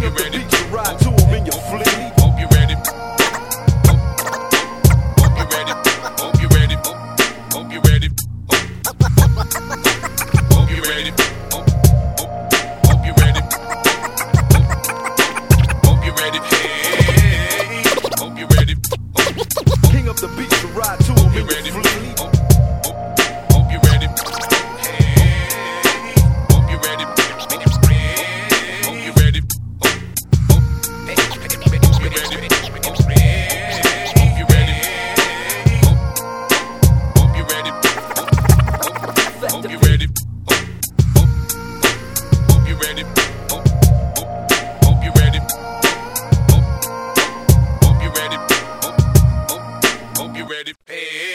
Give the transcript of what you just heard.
Hope you ready. to ride to him in your fleet. You're ready. Ready. Ready. Hope you're ready. Hope you're ready. ready. You ready. You ready. Hey.